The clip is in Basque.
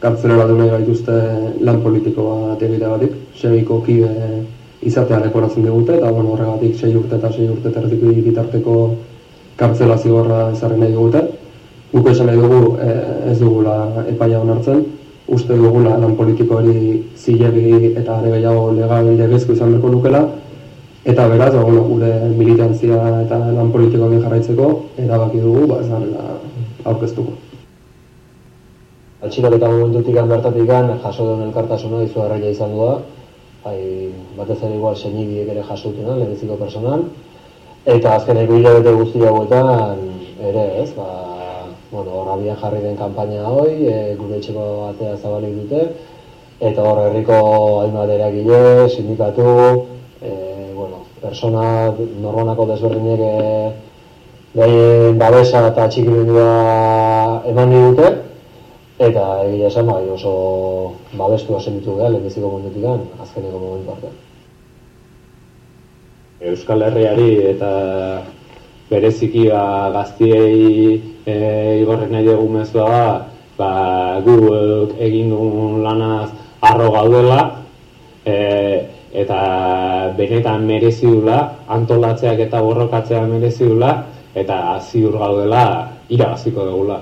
kartzelera nahi gaituzte lan politiko bat egiteagatik, segiko kide izatea leporatzen digute, eta bueno, horregatik sei urte eta sei urte terdik bitarteko kartzela zigorra ezarri nahi digute. Guk esan nahi dugu e, ez dugula epaia onartzen, uste dugula lan politiko hori zilegi eta are gehiago legal legezko izan berko nukela, eta beraz, ba, bueno, gure militantzia eta lan politikoak jarraitzeko, erabaki dugu, ba, ez aurkeztuko. Atxiloketa momentutik bertatik jaso duen elkartasuna izu arraia izan dua, bai, batez ere igual senidiek ere jasutena, lehenbiziko personal, eta azkeneko hilabete guzti hauetan ere, ez, ba, bueno, hor jarri den kanpaina hoi, e, gure etxeko batea zabalik dute, eta hor herriko hainbat eragile, sindikatu, e, bueno, persona norbanako desberdinek e, babesa eta txikimendua eman dute, eta egia esan bai oso babestu hasen ditu gara, lehenbiziko momentutik gan, azkeneko momentu arte. Euskal Herriari eta bereziki ba, gaztiei e, igorren nahi dugu mezua ba, gu egin dugun lanaz arro gaudela e, eta benetan merezi dula, antolatzeak eta borrokatzeak merezi dula eta ziur gaudela irabaziko dugula.